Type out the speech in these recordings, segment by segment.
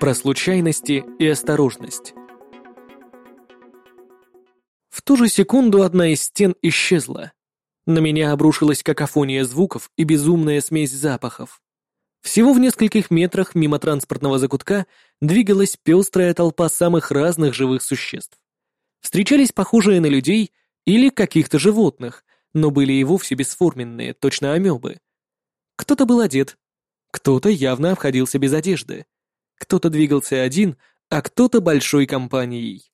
Про случайности и осторожность. В ту же секунду одна из стен исчезла. На меня обрушилась какофония звуков и безумная смесь запахов. Всего в нескольких метрах мимо транспортного закутка двигалась пестрая толпа самых разных живых существ. Встречались похожие на людей или каких-то животных, но были и вовсе бесформенные, точно амебы. Кто-то был одет, кто-то явно обходился без одежды, кто-то двигался один, а кто-то большой компанией.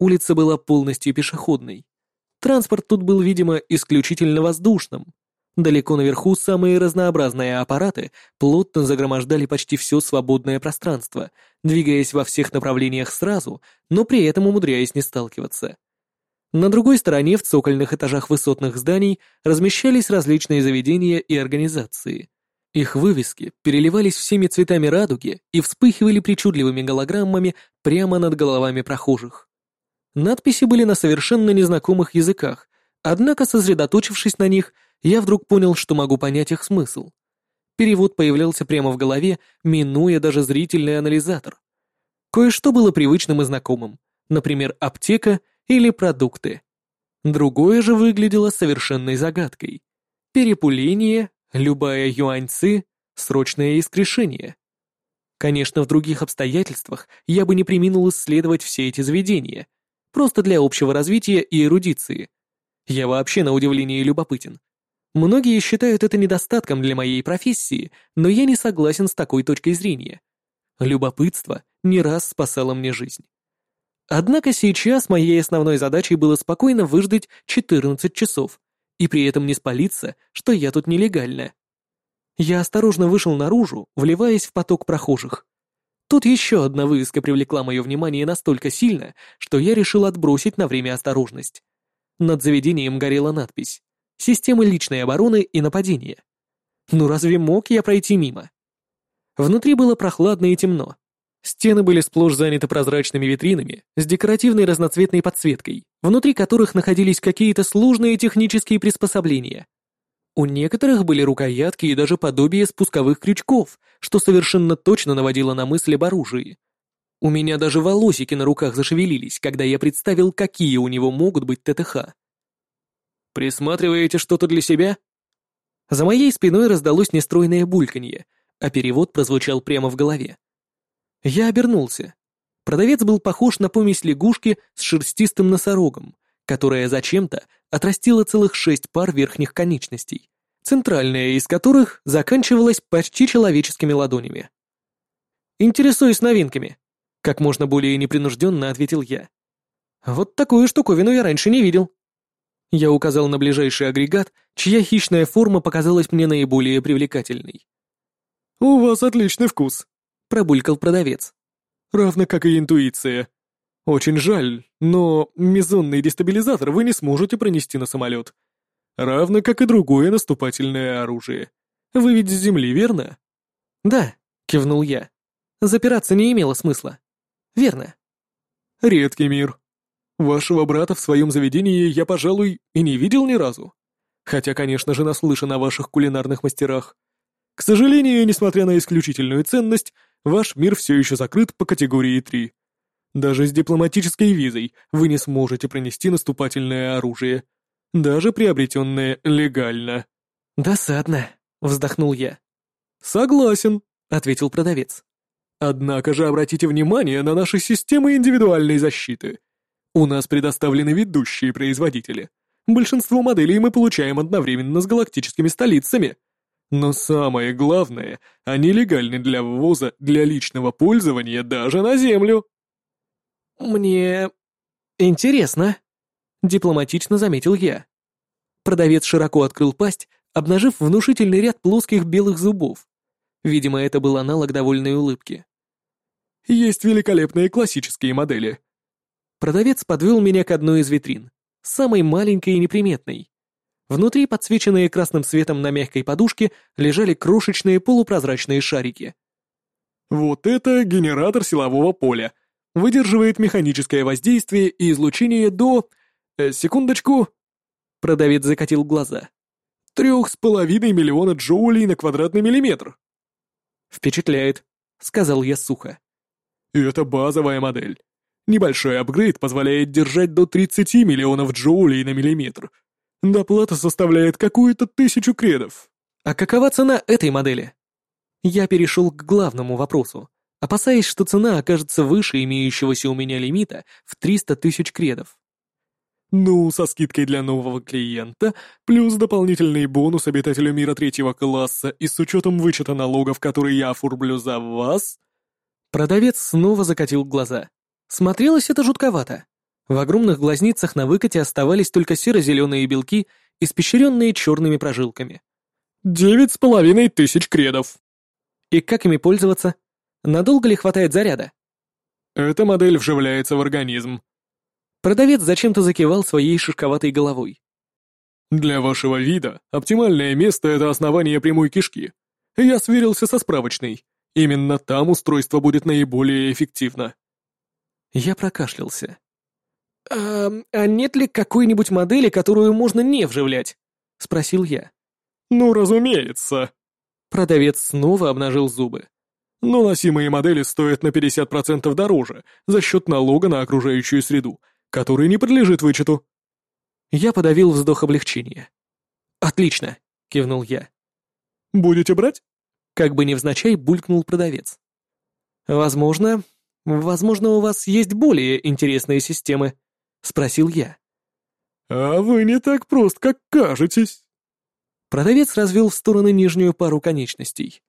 Улица была полностью пешеходной. Транспорт тут был, видимо, исключительно воздушным. Далеко наверху самые разнообразные аппараты плотно загромождали почти все свободное пространство, двигаясь во всех направлениях сразу, но при этом умудряясь не сталкиваться. На другой стороне, в цокольных этажах высотных зданий, размещались различные заведения и организации. Их вывески переливались всеми цветами радуги и вспыхивали причудливыми голограммами прямо над головами прохожих. Надписи были на совершенно незнакомых языках, однако, сосредоточившись на них, я вдруг понял, что могу понять их смысл. Перевод появлялся прямо в голове, минуя даже зрительный анализатор. Кое-что было привычным и знакомым, например, аптека или продукты. Другое же выглядело совершенной загадкой. Перепуление, любая юаньцы, срочное искрешение. Конечно, в других обстоятельствах я бы не приминул исследовать все эти заведения, просто для общего развития и эрудиции. Я вообще на удивление любопытен. Многие считают это недостатком для моей профессии, но я не согласен с такой точкой зрения. Любопытство не раз спасало мне жизнь. Однако сейчас моей основной задачей было спокойно выждать 14 часов и при этом не спалиться, что я тут нелегально. Я осторожно вышел наружу, вливаясь в поток прохожих. Тут еще одна вывеска привлекла мое внимание настолько сильно, что я решил отбросить на время осторожность. Над заведением горела надпись «Системы личной обороны и нападения». Ну разве мог я пройти мимо? Внутри было прохладно и темно. Стены были сплошь заняты прозрачными витринами с декоративной разноцветной подсветкой, внутри которых находились какие-то сложные технические приспособления. У некоторых были рукоятки и даже подобие спусковых крючков, что совершенно точно наводило на мысль об оружии. У меня даже волосики на руках зашевелились, когда я представил, какие у него могут быть ТТХ. «Присматриваете что-то для себя?» За моей спиной раздалось нестройное бульканье, а перевод прозвучал прямо в голове. Я обернулся. Продавец был похож на помесь лягушки с шерстистым носорогом, которая зачем-то отрастила целых шесть пар верхних конечностей, центральная из которых заканчивалась почти человеческими ладонями. «Интересуюсь новинками», — как можно более непринужденно ответил я. «Вот такую штуковину я раньше не видел». Я указал на ближайший агрегат, чья хищная форма показалась мне наиболее привлекательной. «У вас отличный вкус», — пробулькал продавец. «Равно как и интуиция. Очень жаль, но мезонный дестабилизатор вы не сможете пронести на самолет. Равно как и другое наступательное оружие. Вы ведь с земли, верно? Да, кивнул я. Запираться не имело смысла. Верно. Редкий мир. Вашего брата в своем заведении я, пожалуй, и не видел ни разу. Хотя, конечно же, наслышан о ваших кулинарных мастерах. К сожалению, несмотря на исключительную ценность, ваш мир все еще закрыт по категории 3. Даже с дипломатической визой вы не сможете пронести наступательное оружие, даже приобретенное легально». «Досадно», — вздохнул я. «Согласен», — ответил продавец. «Однако же обратите внимание на наши системы индивидуальной защиты. У нас предоставлены ведущие производители. Большинство моделей мы получаем одновременно с галактическими столицами. Но самое главное, они легальны для ввоза для личного пользования даже на Землю». «Мне... интересно», — дипломатично заметил я. Продавец широко открыл пасть, обнажив внушительный ряд плоских белых зубов. Видимо, это был аналог довольной улыбки. «Есть великолепные классические модели». Продавец подвел меня к одной из витрин, самой маленькой и неприметной. Внутри, подсвеченные красным светом на мягкой подушке, лежали крошечные полупрозрачные шарики. «Вот это генератор силового поля», выдерживает механическое воздействие и излучение до... Э, секундочку. Продавец закатил глаза. Трех с половиной миллиона джоулей на квадратный миллиметр. Впечатляет, сказал я сухо. И это базовая модель. Небольшой апгрейд позволяет держать до 30 миллионов джоулей на миллиметр. Доплата составляет какую-то тысячу кредов. А какова цена этой модели? Я перешел к главному вопросу, опасаясь, что цена окажется выше имеющегося у меня лимита в 300 тысяч кредов. Ну, со скидкой для нового клиента, плюс дополнительный бонус обитателю мира третьего класса и с учетом вычета налогов, которые я оформлю за вас... Продавец снова закатил глаза. Смотрелось это жутковато. В огромных глазницах на выкате оставались только серо-зеленые белки, испещренные черными прожилками. «Девять с половиной тысяч кредов». «И как ими пользоваться? Надолго ли хватает заряда?» «Эта модель вживляется в организм». Продавец зачем-то закивал своей шишковатой головой. «Для вашего вида оптимальное место — это основание прямой кишки. Я сверился со справочной. Именно там устройство будет наиболее эффективно». Я прокашлялся. «А, а нет ли какой-нибудь модели, которую можно не вживлять?» — спросил я. «Ну, разумеется». Продавец снова обнажил зубы. «Но носимые модели стоят на 50% дороже за счет налога на окружающую среду, который не подлежит вычету». Я подавил вздох облегчения. «Отлично», — кивнул я. «Будете брать?» Как бы невзначай булькнул продавец. «Возможно, «Возможно, у вас есть более интересные системы?» — спросил я. «А вы не так прост, как кажетесь». Продавец развел в стороны нижнюю пару конечностей.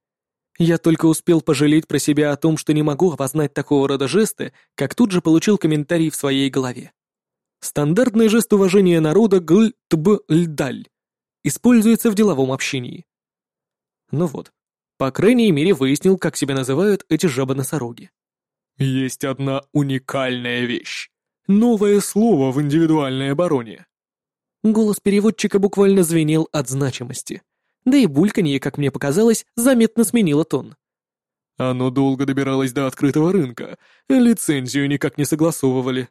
Я только успел пожалеть про себя о том, что не могу опознать такого рода жесты, как тут же получил комментарий в своей голове. Стандартный жест уважения народа гль-тб-льдаль используется в деловом общении. Ну вот, по крайней мере выяснил, как себя называют эти жабы-носороги. Есть одна уникальная вещь. Новое слово в индивидуальной обороне. Голос переводчика буквально звенел от значимости. Да и бульканье, как мне показалось, заметно сменило тон. Оно долго добиралось до открытого рынка, лицензию никак не согласовывали.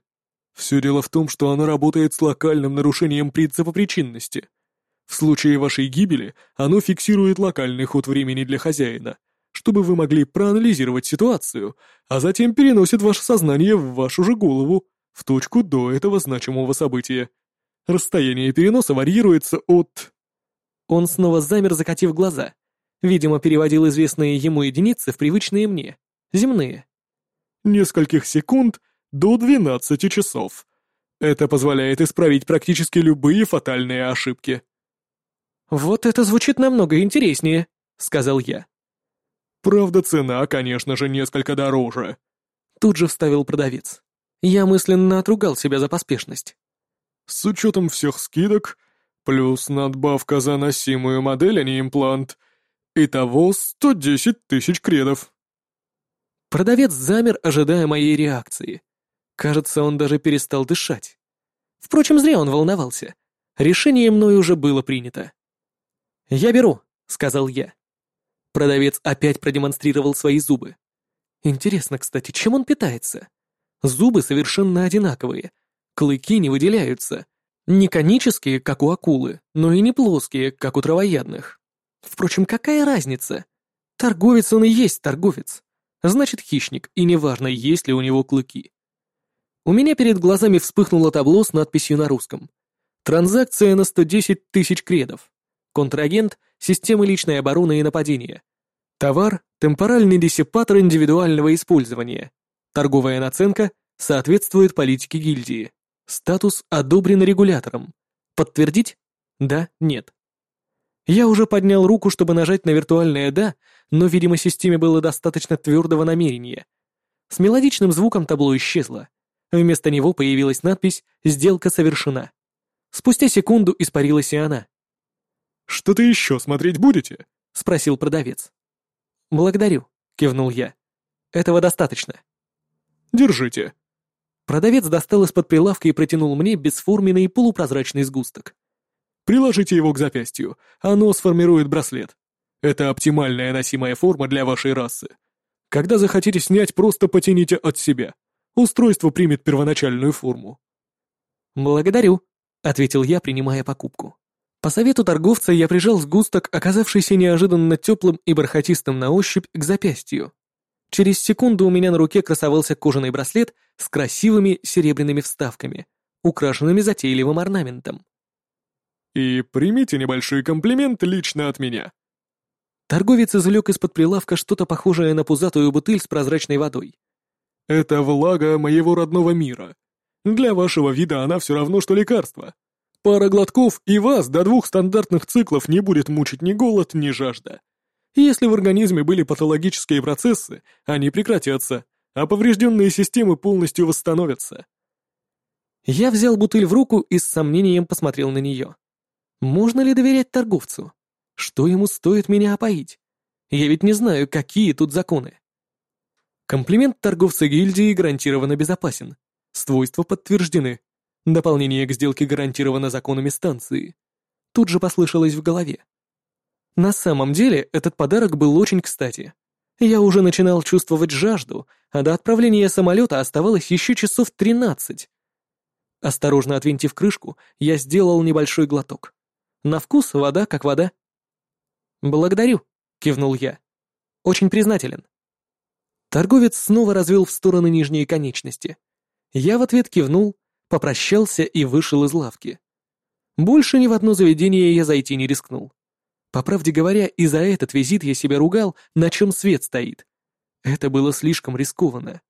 Все дело в том, что оно работает с локальным нарушением принципа причинности. В случае вашей гибели оно фиксирует локальный ход времени для хозяина, чтобы вы могли проанализировать ситуацию, а затем переносит ваше сознание в вашу же голову, в точку до этого значимого события. Расстояние переноса варьируется от... Он снова замер, закатив глаза. Видимо, переводил известные ему единицы в привычные мне, земные. Нескольких секунд до 12 часов. Это позволяет исправить практически любые фатальные ошибки. «Вот это звучит намного интереснее», — сказал я. Правда, цена, конечно же, несколько дороже. Тут же вставил продавец. Я мысленно отругал себя за поспешность. С учетом всех скидок, плюс надбавка за носимую модель, а не имплант, итого 110 тысяч кредов. Продавец замер, ожидая моей реакции. Кажется, он даже перестал дышать. Впрочем, зря он волновался. Решение мной уже было принято. «Я беру», — сказал я. Продавец опять продемонстрировал свои зубы. Интересно, кстати, чем он питается? Зубы совершенно одинаковые. Клыки не выделяются. Не конические, как у акулы, но и не плоские, как у травоядных. Впрочем, какая разница? Торговец он и есть торговец. Значит, хищник, и неважно, есть ли у него клыки. У меня перед глазами вспыхнуло табло с надписью на русском. Транзакция на 110 тысяч кредов. Контрагент системы личной обороны и нападения. Товар – темпоральный диссипатор индивидуального использования. Торговая наценка соответствует политике гильдии. Статус одобрен регулятором. Подтвердить? Да, нет. Я уже поднял руку, чтобы нажать на виртуальное «да», но, видимо, системе было достаточно твердого намерения. С мелодичным звуком табло исчезло. Вместо него появилась надпись «Сделка совершена». Спустя секунду испарилась и она. «Что-то еще смотреть будете?» — спросил продавец. «Благодарю», — кивнул я. «Этого достаточно». «Держите». Продавец достал из-под прилавка и протянул мне бесформенный полупрозрачный сгусток. «Приложите его к запястью, оно сформирует браслет. Это оптимальная носимая форма для вашей расы. Когда захотите снять, просто потяните от себя. Устройство примет первоначальную форму». «Благодарю», — ответил я, принимая покупку. По совету торговца я прижал сгусток, оказавшийся неожиданно теплым и бархатистым на ощупь, к запястью. Через секунду у меня на руке красовался кожаный браслет с красивыми серебряными вставками, украшенными затейливым орнаментом. «И примите небольшой комплимент лично от меня». Торговец извлек из-под прилавка что-то похожее на пузатую бутыль с прозрачной водой. «Это влага моего родного мира. Для вашего вида она все равно, что лекарство. Пара глотков, и вас до двух стандартных циклов не будет мучить ни голод, ни жажда. Если в организме были патологические процессы, они прекратятся, а поврежденные системы полностью восстановятся. Я взял бутыль в руку и с сомнением посмотрел на нее. Можно ли доверять торговцу? Что ему стоит меня опоить? Я ведь не знаю, какие тут законы. Комплимент торговца гильдии гарантированно безопасен. Свойства подтверждены. Дополнение к сделке гарантировано законами станции. Тут же послышалось в голове. На самом деле, этот подарок был очень кстати. Я уже начинал чувствовать жажду, а до отправления самолета оставалось еще часов тринадцать. Осторожно отвинтив крышку, я сделал небольшой глоток. На вкус вода как вода. «Благодарю», — кивнул я. «Очень признателен». Торговец снова развел в стороны нижние конечности. Я в ответ кивнул, попрощался и вышел из лавки. Больше ни в одно заведение я зайти не рискнул. По правде говоря, и за этот визит я себя ругал, на чем свет стоит. Это было слишком рискованно.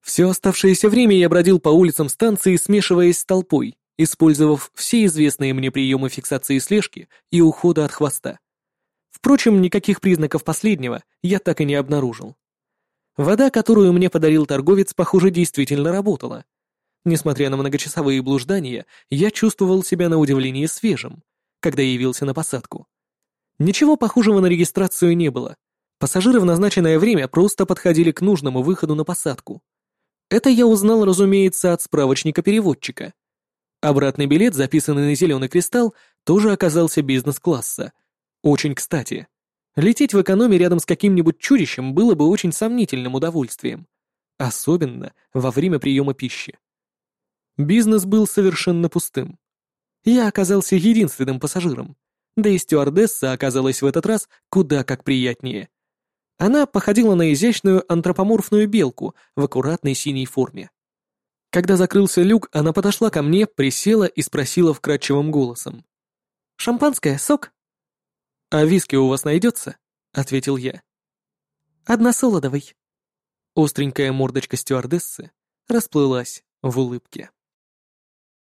Все оставшееся время я бродил по улицам станции, смешиваясь с толпой, использовав все известные мне приемы фиксации слежки и ухода от хвоста. Впрочем, никаких признаков последнего я так и не обнаружил. Вода, которую мне подарил торговец, похоже, действительно работала. Несмотря на многочасовые блуждания, я чувствовал себя на удивление свежим, когда явился на посадку. Ничего похожего на регистрацию не было. Пассажиры в назначенное время просто подходили к нужному выходу на посадку. Это я узнал, разумеется, от справочника переводчика. Обратный билет, записанный на зеленый кристалл, тоже оказался бизнес-класса. Очень кстати. Лететь в экономе рядом с каким-нибудь чудищем было бы очень сомнительным удовольствием. Особенно во время приема пищи. Бизнес был совершенно пустым. Я оказался единственным пассажиром, да и стюардесса оказалась в этот раз куда как приятнее. Она походила на изящную антропоморфную белку в аккуратной синей форме. Когда закрылся люк, она подошла ко мне, присела и спросила вкрадчивым голосом. «Шампанское, сок?» «А виски у вас найдется?» — ответил я. «Одна солодовой». Остренькая мордочка стюардессы расплылась в улыбке.